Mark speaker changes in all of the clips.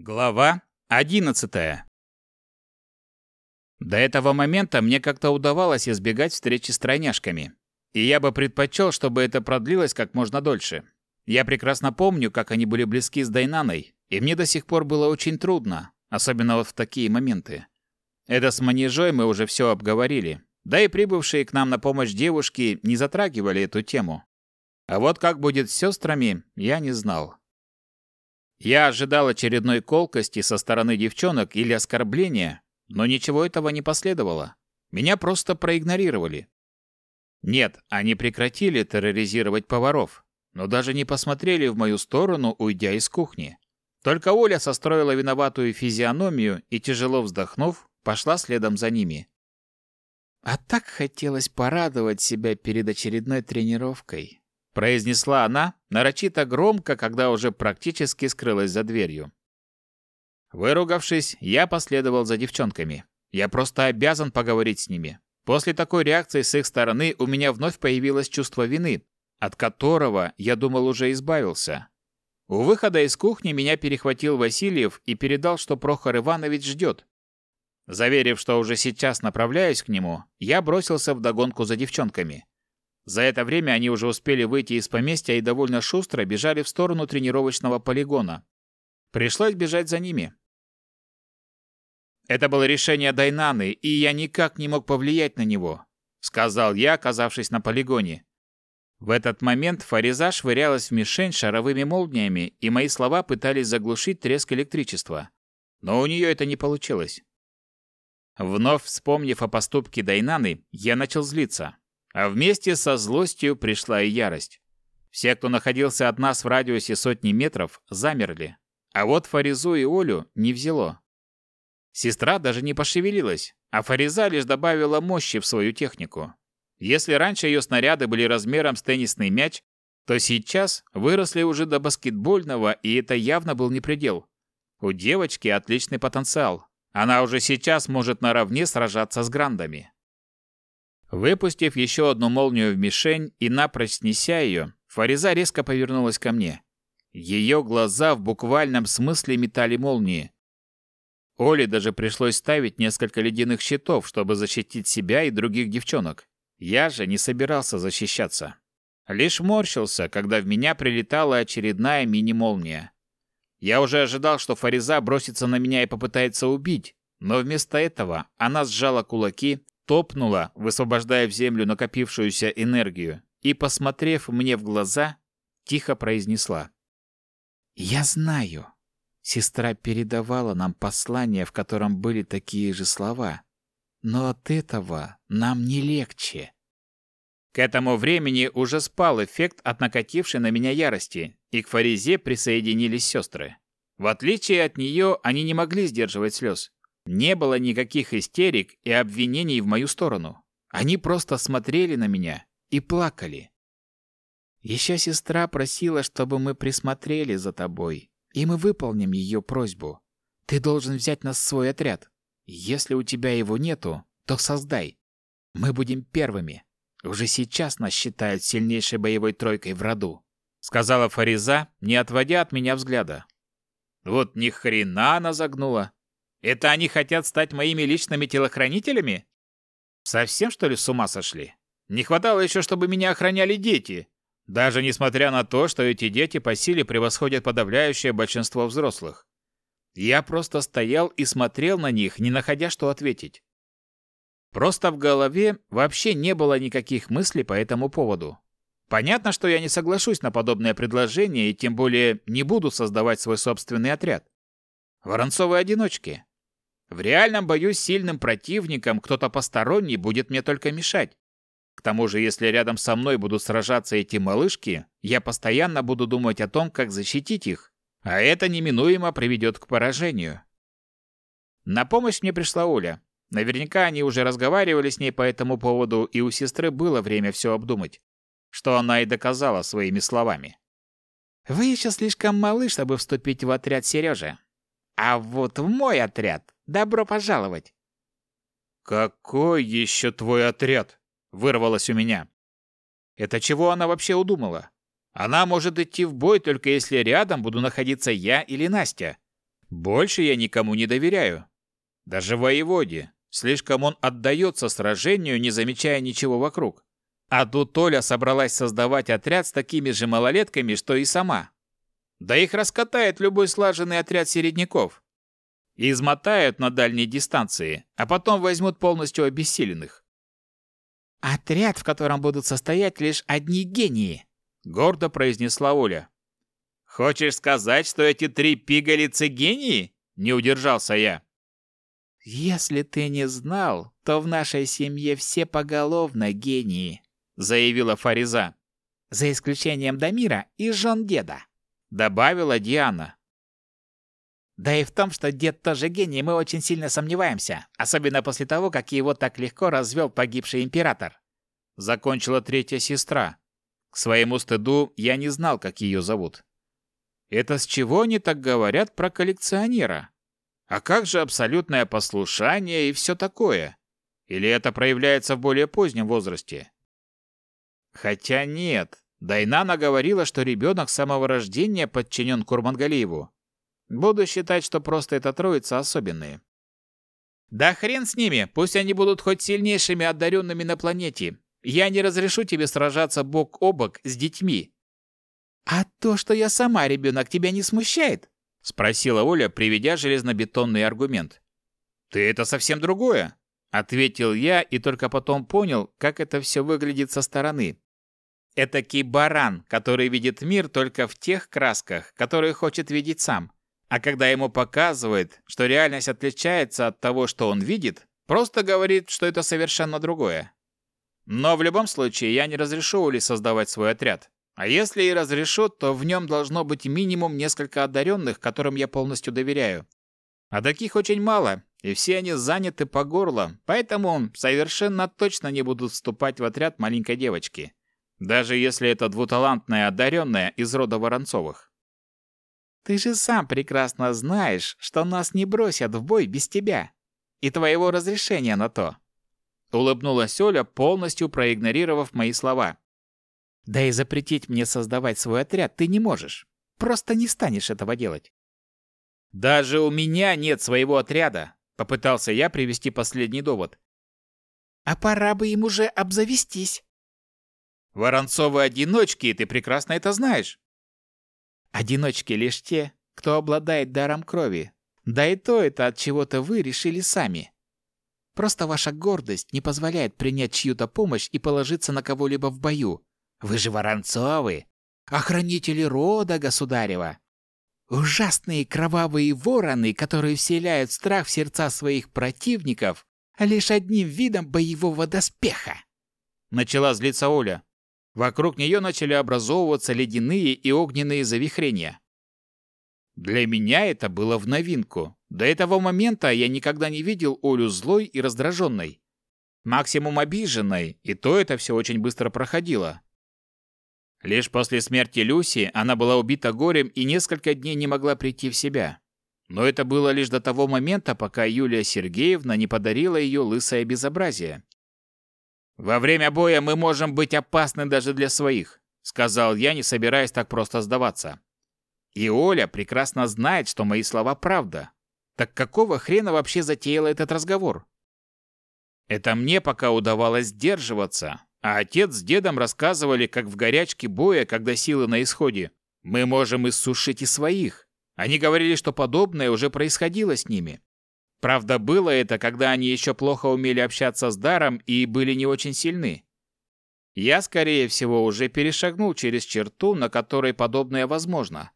Speaker 1: Глава 11. До этого момента мне как-то удавалось избегать встречи с тройняшками. И я бы предпочел, чтобы это продлилось как можно дольше. Я прекрасно помню, как они были близки с Дайнаной, и мне до сих пор было очень трудно, особенно вот в такие моменты. Это с манежой мы уже все обговорили, да и прибывшие к нам на помощь девушки не затрагивали эту тему. А вот как будет с сестрами, я не знал. Я ожидал очередной колкости со стороны девчонок или оскорбления, но ничего этого не последовало. Меня просто проигнорировали. Нет, они прекратили терроризировать поваров, но даже не посмотрели в мою сторону, уйдя из кухни. Только Оля состроила виноватую физиономию и, тяжело вздохнув, пошла следом за ними. А так хотелось порадовать себя перед очередной тренировкой произнесла она нарочито громко, когда уже практически скрылась за дверью. Выругавшись, я последовал за девчонками. Я просто обязан поговорить с ними. После такой реакции с их стороны у меня вновь появилось чувство вины, от которого я думал уже избавился. У выхода из кухни меня перехватил Васильев и передал, что Прохор Иванович ждет. Заверив, что уже сейчас направляюсь к нему, я бросился в догонку за девчонками. За это время они уже успели выйти из поместья и довольно шустро бежали в сторону тренировочного полигона. Пришлось бежать за ними. Это было решение Дайнаны, и я никак не мог повлиять на него, сказал я, оказавшись на полигоне. В этот момент Фариза швырялась в мишень шаровыми молниями, и мои слова пытались заглушить треск электричества. Но у нее это не получилось. Вновь вспомнив о поступке Дайнаны, я начал злиться. А вместе со злостью пришла и ярость. Все, кто находился от нас в радиусе сотни метров, замерли. А вот Фаризу и Олю не взяло. Сестра даже не пошевелилась, а Фариза лишь добавила мощи в свою технику. Если раньше ее снаряды были размером с теннисный мяч, то сейчас выросли уже до баскетбольного, и это явно был не предел. У девочки отличный потенциал. Она уже сейчас может наравне сражаться с грандами. Выпустив еще одну молнию в мишень и напрочь снеся ее, Фариза резко повернулась ко мне. Ее глаза в буквальном смысле метали молнии. Оле даже пришлось ставить несколько ледяных щитов, чтобы защитить себя и других девчонок. Я же не собирался защищаться. Лишь морщился, когда в меня прилетала очередная мини-молния. Я уже ожидал, что Фариза бросится на меня и попытается убить, но вместо этого она сжала кулаки, топнула, высвобождая в землю накопившуюся энергию, и, посмотрев мне в глаза, тихо произнесла. «Я знаю. Сестра передавала нам послание, в котором были такие же слова. Но от этого нам не легче». К этому времени уже спал эффект от накатившей на меня ярости, и к Фаризе присоединились сестры. В отличие от нее, они не могли сдерживать слез. Не было никаких истерик и обвинений в мою сторону. Они просто смотрели на меня и плакали. Еще сестра просила, чтобы мы присмотрели за тобой, и мы выполним ее просьбу. Ты должен взять нас в свой отряд. Если у тебя его нету, то создай. Мы будем первыми. Уже сейчас нас считают сильнейшей боевой тройкой в роду, сказала Фариза, не отводя от меня взгляда. Вот ни хрена она загнула. Это они хотят стать моими личными телохранителями? Совсем, что ли, с ума сошли? Не хватало еще, чтобы меня охраняли дети. Даже несмотря на то, что эти дети по силе превосходят подавляющее большинство взрослых. Я просто стоял и смотрел на них, не находя что ответить. Просто в голове вообще не было никаких мыслей по этому поводу. Понятно, что я не соглашусь на подобное предложение и тем более не буду создавать свой собственный отряд. Воронцовые одиночки. В реальном бою сильным противником кто-то посторонний будет мне только мешать. К тому же, если рядом со мной будут сражаться эти малышки, я постоянно буду думать о том, как защитить их, а это неминуемо приведет к поражению. На помощь мне пришла Оля. Наверняка они уже разговаривали с ней по этому поводу, и у сестры было время все обдумать, что она и доказала своими словами. «Вы еще слишком малы, чтобы вступить в отряд Сережи. А вот в мой отряд Добро пожаловать!» «Какой еще твой отряд?» — вырвалось у меня. «Это чего она вообще удумала? Она может идти в бой, только если рядом буду находиться я или Настя. Больше я никому не доверяю. Даже воеводе. Слишком он отдается сражению, не замечая ничего вокруг. А тут Толя собралась создавать отряд с такими же малолетками, что и сама. Да их раскатает любой слаженный отряд середняков. И измотают на дальней дистанции, а потом возьмут полностью обессиленных.
Speaker 2: «Отряд, в котором будут состоять лишь одни гении», —
Speaker 1: гордо произнесла Оля. «Хочешь сказать, что эти три пигалицы гении?» — не удержался я.
Speaker 2: «Если ты не знал, то в нашей семье все поголовно гении», — заявила Фариза. «За исключением Дамира и жен деда», — добавила Диана. Да и в том, что дед тоже гений, мы очень сильно сомневаемся, особенно после того, как его так легко развел погибший император.
Speaker 1: Закончила третья сестра. К своему стыду я не знал, как ее зовут. Это с чего они так говорят про коллекционера? А как же абсолютное послушание и все такое? Или это проявляется в более позднем возрасте? Хотя нет. Дайнана говорила, что ребенок с самого рождения подчинен Курмангалиеву. Буду считать, что просто эта троица особенные. Да хрен с ними, пусть они будут хоть сильнейшими одаренными на планете. Я не разрешу тебе сражаться бок о бок с детьми.
Speaker 2: А то, что я сама ребенок, тебя не смущает?
Speaker 1: Спросила Оля, приведя железнобетонный аргумент. Ты это совсем другое. Ответил я и только потом понял, как это все выглядит со стороны. Этакий баран, который видит мир только в тех красках, которые хочет видеть сам. А когда ему показывают, что реальность отличается от того, что он видит, просто говорит, что это совершенно другое. Но в любом случае я не разрешу Ули создавать свой отряд. А если и разрешу, то в нем должно быть минимум несколько одаренных, которым я полностью доверяю. А таких очень мало, и все они заняты по горло, поэтому совершенно точно не будут вступать в отряд маленькой девочки. Даже если это двуталантная одаренная из рода Воронцовых.
Speaker 2: Ты же сам прекрасно знаешь, что нас не бросят в бой без тебя и твоего разрешения на то.
Speaker 1: Улыбнулась Оля, полностью проигнорировав мои слова.
Speaker 2: Да и запретить мне создавать свой отряд ты не можешь. Просто не станешь этого делать.
Speaker 1: Даже у меня нет своего отряда, попытался я привести последний довод.
Speaker 2: А пора бы им уже обзавестись.
Speaker 1: Воронцовы одиночки, ты прекрасно это знаешь.
Speaker 2: Одиночки лишь те, кто обладает даром крови. Да и то это от чего-то вы решили сами. Просто ваша гордость не позволяет принять чью-то помощь и положиться на кого-либо в бою. Вы же Воронцовы, охранители рода государева. Ужасные кровавые вороны, которые вселяют страх в сердца своих противников лишь одним видом боевого доспеха.
Speaker 1: Начала злиться Оля. Вокруг нее начали образовываться ледяные и огненные завихрения. Для меня это было в новинку. До этого момента я никогда не видел Олю злой и раздраженной. Максимум обиженной, и то это все очень быстро проходило. Лишь после смерти Люси она была убита горем и несколько дней не могла прийти в себя. Но это было лишь до того момента, пока Юлия Сергеевна не подарила ее лысое безобразие. «Во время боя мы можем быть опасны даже для своих», сказал я, не собираясь так просто сдаваться. И Оля прекрасно знает, что мои слова правда. Так какого хрена вообще затеяла этот разговор? Это мне пока удавалось сдерживаться, а отец с дедом рассказывали, как в горячке боя, когда силы на исходе, мы можем иссушить и своих. Они говорили, что подобное уже происходило с ними. Правда, было это, когда они еще плохо умели общаться с даром и были не очень сильны. Я, скорее всего, уже перешагнул через черту, на которой подобное возможно.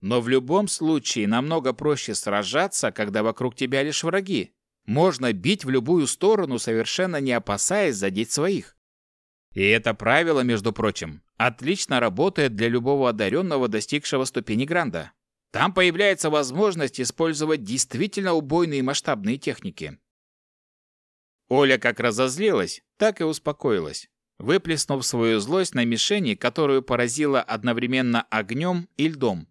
Speaker 1: Но в любом случае намного проще сражаться, когда вокруг тебя лишь враги. Можно бить в любую сторону, совершенно не опасаясь задеть своих. И это правило, между прочим, отлично работает для любого одаренного, достигшего ступени Гранда. Там появляется возможность использовать действительно убойные масштабные техники. Оля как разозлилась, так и успокоилась, выплеснув свою злость на мишени, которую поразила одновременно огнем и льдом.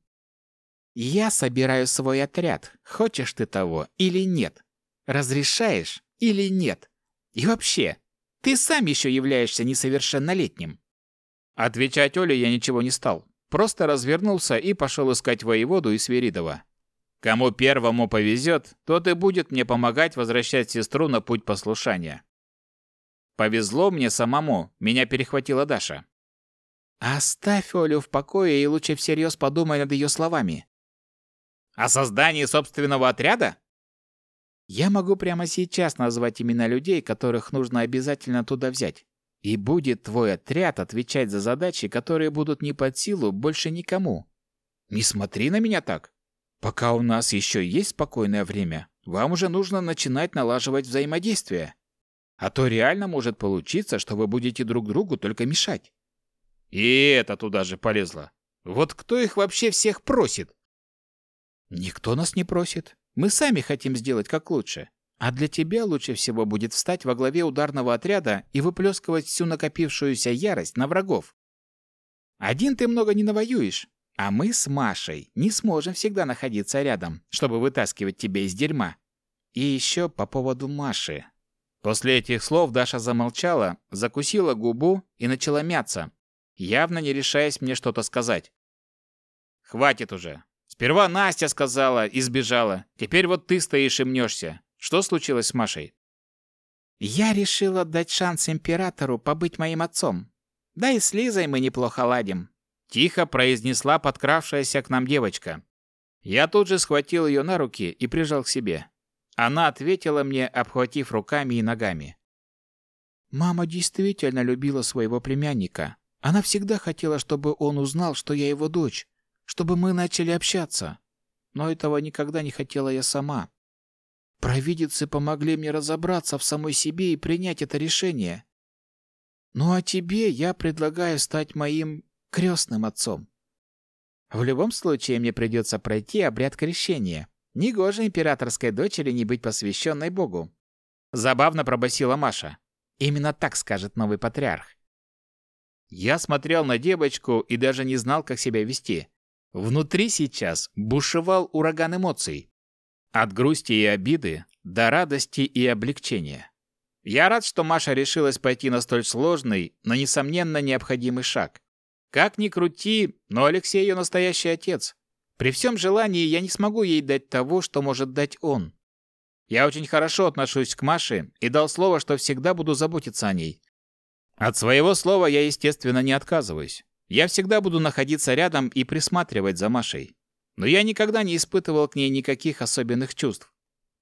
Speaker 2: «Я собираю свой отряд, хочешь ты того или нет. Разрешаешь или нет. И вообще, ты сам еще являешься несовершеннолетним».
Speaker 1: Отвечать Оле я ничего не стал. Просто развернулся и пошел искать воеводу и Свиридова. Кому первому повезет, тот и будет мне помогать возвращать сестру на путь послушания. Повезло мне самому, меня перехватила Даша.
Speaker 2: Оставь Олю в покое и лучше всерьез подумай над ее словами.
Speaker 1: О создании собственного отряда?
Speaker 2: Я могу прямо сейчас назвать имена людей, которых нужно обязательно туда взять. И будет твой отряд отвечать за задачи, которые будут не под силу больше никому. Не смотри на меня так. Пока у нас еще есть спокойное время, вам уже нужно начинать налаживать взаимодействие. А то реально может получиться, что вы будете друг другу только мешать.
Speaker 1: И это туда же полезло. Вот кто их вообще всех просит?
Speaker 2: Никто нас не просит. Мы сами хотим сделать как лучше. А для тебя лучше всего будет встать во главе ударного отряда и выплескивать всю накопившуюся ярость на врагов. Один ты много не навоюешь, а мы с Машей не сможем всегда находиться рядом, чтобы вытаскивать тебя из дерьма. И еще по поводу Маши. После этих слов Даша замолчала, закусила губу и начала мяться, явно не решаясь мне что-то сказать. «Хватит уже. Сперва Настя сказала и сбежала. Теперь вот ты стоишь и мнешься. Что случилось с Машей?» «Я решила дать шанс императору побыть моим отцом. Да и с Лизой мы неплохо ладим.
Speaker 1: Тихо произнесла подкравшаяся к нам девочка. Я тут же схватил ее на руки и прижал к себе. Она ответила мне, обхватив руками и ногами.
Speaker 2: «Мама действительно любила своего племянника. Она всегда хотела, чтобы он узнал, что я его дочь, чтобы мы начали общаться. Но этого никогда не хотела я сама. Провидицы помогли мне разобраться в самой себе и принять это решение. Ну а тебе я предлагаю стать моим крестным отцом. В любом случае мне придется пройти обряд крещения. Негоже императорской дочери не быть посвященной Богу. Забавно пробасила Маша. Именно так скажет новый патриарх.
Speaker 1: Я смотрел на девочку и даже не знал, как себя вести. Внутри сейчас бушевал ураган эмоций. От грусти и обиды до радости и облегчения. Я рад, что Маша решилась пойти на столь сложный, но, несомненно, необходимый шаг. Как ни крути, но Алексей ее настоящий отец. При всем желании я не смогу ей дать того, что может дать он. Я очень хорошо отношусь к Маше и дал слово, что всегда буду заботиться о ней. От своего слова я, естественно, не отказываюсь. Я всегда буду находиться рядом и присматривать за Машей. Но я никогда не испытывал к ней никаких особенных чувств.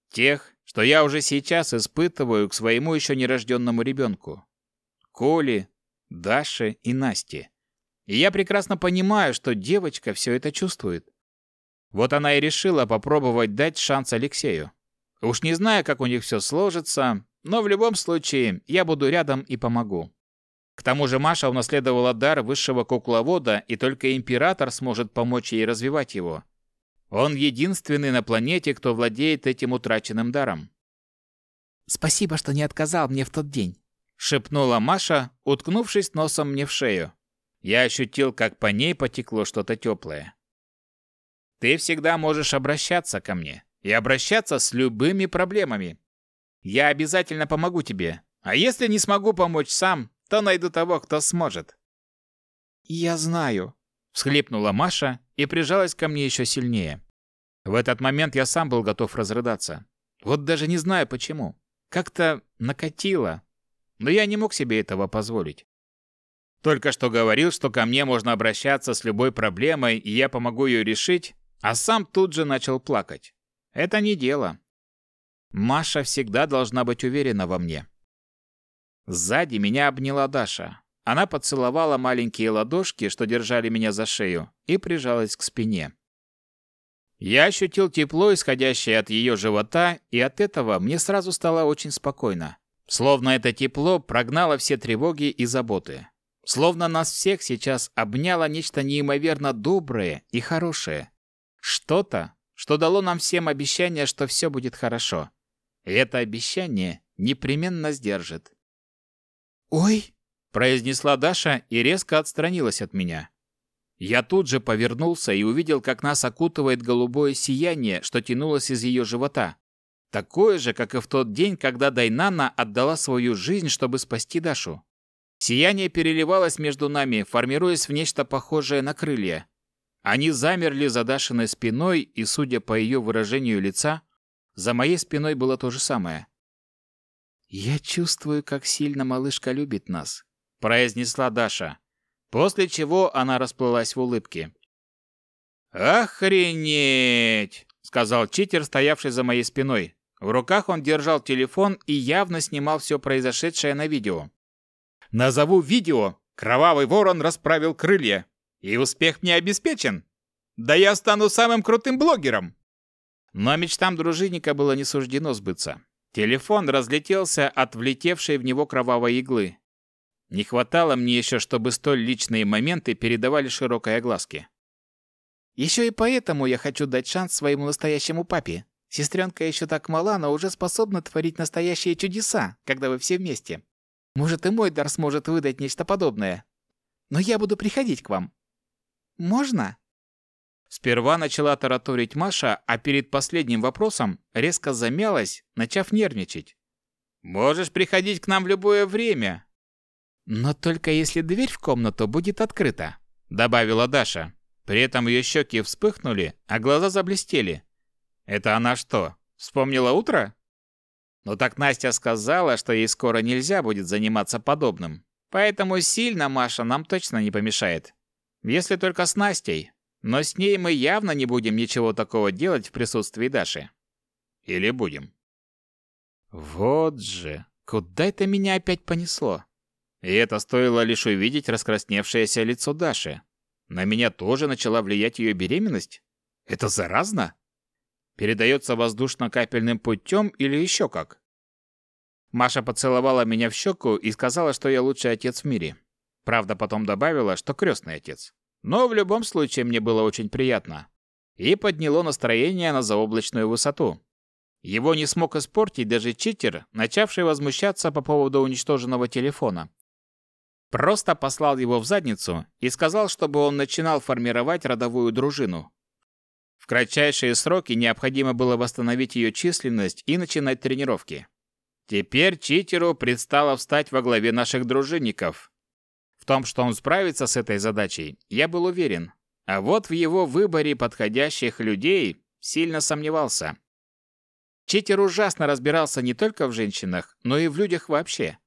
Speaker 1: Тех, что я уже сейчас испытываю к своему еще нерожденному ребенку. Коле, Даше и Насте. И я прекрасно понимаю, что девочка все это чувствует. Вот она и решила попробовать дать шанс Алексею. Уж не знаю, как у них все сложится, но в любом случае я буду рядом и помогу. К тому же Маша унаследовала дар высшего кукловода, и только император сможет помочь ей развивать его. Он единственный на планете, кто владеет этим утраченным даром.
Speaker 2: «Спасибо, что не отказал мне в тот день», —
Speaker 1: шепнула Маша, уткнувшись носом мне в шею. Я ощутил, как по ней потекло что-то теплое. Ты всегда можешь обращаться ко мне и обращаться с любыми проблемами. Я обязательно помогу тебе. А если не смогу помочь сам, то найду того, кто сможет.
Speaker 2: Я знаю,
Speaker 1: всхлипнула Маша и прижалась ко мне еще сильнее. В этот момент я сам был готов разрыдаться. Вот даже не знаю почему. Как-то накатило. Но я не мог себе этого позволить. Только что говорил, что ко мне можно обращаться с любой проблемой, и я помогу ее решить, а сам тут же начал плакать. Это не дело. Маша всегда должна быть уверена во мне. Сзади меня обняла Даша. Она поцеловала маленькие ладошки, что держали меня за шею, и прижалась к спине. Я ощутил тепло, исходящее от ее живота, и от этого мне сразу стало очень спокойно. Словно это тепло прогнало все тревоги и заботы. Словно нас всех сейчас обняло нечто неимоверно доброе и хорошее. Что-то, что дало нам всем обещание, что все будет хорошо. И это обещание непременно сдержит.
Speaker 2: «Ой!»
Speaker 1: – произнесла Даша и резко отстранилась от меня. Я тут же повернулся и увидел, как нас окутывает голубое сияние, что тянулось из ее живота. Такое же, как и в тот день, когда Дайнана отдала свою жизнь, чтобы спасти Дашу. Сияние переливалось между нами, формируясь в нечто похожее на крылья. Они замерли за Дашиной спиной, и, судя по ее выражению лица, за моей спиной было то же самое.
Speaker 2: «Я чувствую, как сильно малышка любит нас», —
Speaker 1: произнесла Даша, после чего она расплылась в улыбке. «Охренеть!» — сказал читер, стоявший за моей спиной. В руках он держал телефон и явно снимал все произошедшее на видео. «Назову видео «Кровавый ворон расправил крылья», и успех мне обеспечен. Да я стану самым крутым блогером!» Но мечтам дружинника было не суждено сбыться. Телефон разлетелся от влетевшей в него кровавой иглы. Не хватало мне еще, чтобы столь личные моменты передавали широкой огласке.
Speaker 2: Еще и поэтому я хочу дать шанс своему настоящему папе. Сестренка еще так мала, но уже способна творить настоящие чудеса, когда вы все вместе. Может, и мой дар сможет выдать нечто подобное. Но я буду приходить к вам. Можно?
Speaker 1: Сперва начала тараторить Маша, а перед последним вопросом резко замялась, начав нервничать. «Можешь приходить к нам в любое время».
Speaker 2: «Но только если дверь в комнату будет открыта», —
Speaker 1: добавила Даша. При этом ее щеки вспыхнули, а глаза заблестели. «Это она что, вспомнила утро?» «Ну так Настя сказала, что ей скоро нельзя будет заниматься подобным. Поэтому сильно Маша нам точно не помешает. Если только с Настей, но с ней мы явно не будем ничего такого делать в присутствии Даши. Или будем? Вот же, куда это меня опять понесло? И это стоило лишь увидеть раскрасневшееся лицо Даши. На меня тоже начала влиять ее беременность? Это заразно? Передается воздушно-капельным путем или еще как? Маша поцеловала меня в щеку и сказала, что я лучший отец в мире. Правда, потом добавила, что крестный отец. Но в любом случае мне было очень приятно. И подняло настроение на заоблачную высоту. Его не смог испортить даже читер, начавший возмущаться по поводу уничтоженного телефона. Просто послал его в задницу и сказал, чтобы он начинал формировать родовую дружину. В кратчайшие сроки необходимо было восстановить ее численность и начинать тренировки. Теперь читеру предстало встать во главе наших дружинников, том, что он справится с этой задачей, я был уверен. А вот в его выборе подходящих людей сильно сомневался. Читер ужасно разбирался не только в женщинах, но и в людях вообще.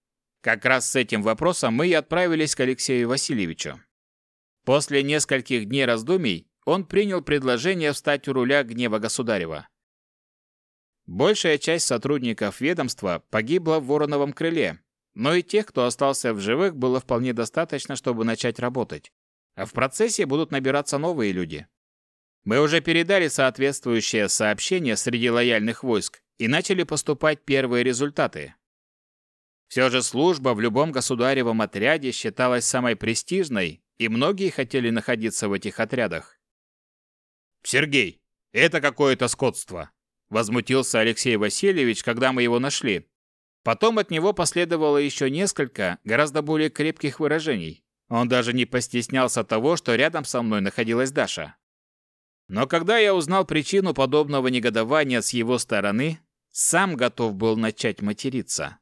Speaker 1: Как раз с этим вопросом мы и отправились к Алексею Васильевичу. После нескольких дней раздумий он принял предложение встать у руля гнева государева. Большая часть сотрудников ведомства погибла в Вороновом крыле, но и тех, кто остался в живых, было вполне достаточно, чтобы начать работать. А в процессе будут набираться новые люди. Мы уже передали соответствующее сообщение среди лояльных войск и начали поступать первые результаты. Все же служба в любом государевом отряде считалась самой престижной, и многие хотели находиться в этих отрядах. «Сергей, это какое-то скотство!» – возмутился Алексей Васильевич, когда мы его нашли, Потом от него последовало еще несколько, гораздо более крепких выражений. Он даже не постеснялся того, что рядом со мной находилась Даша. Но когда я узнал причину подобного негодования с его стороны, сам готов был начать материться.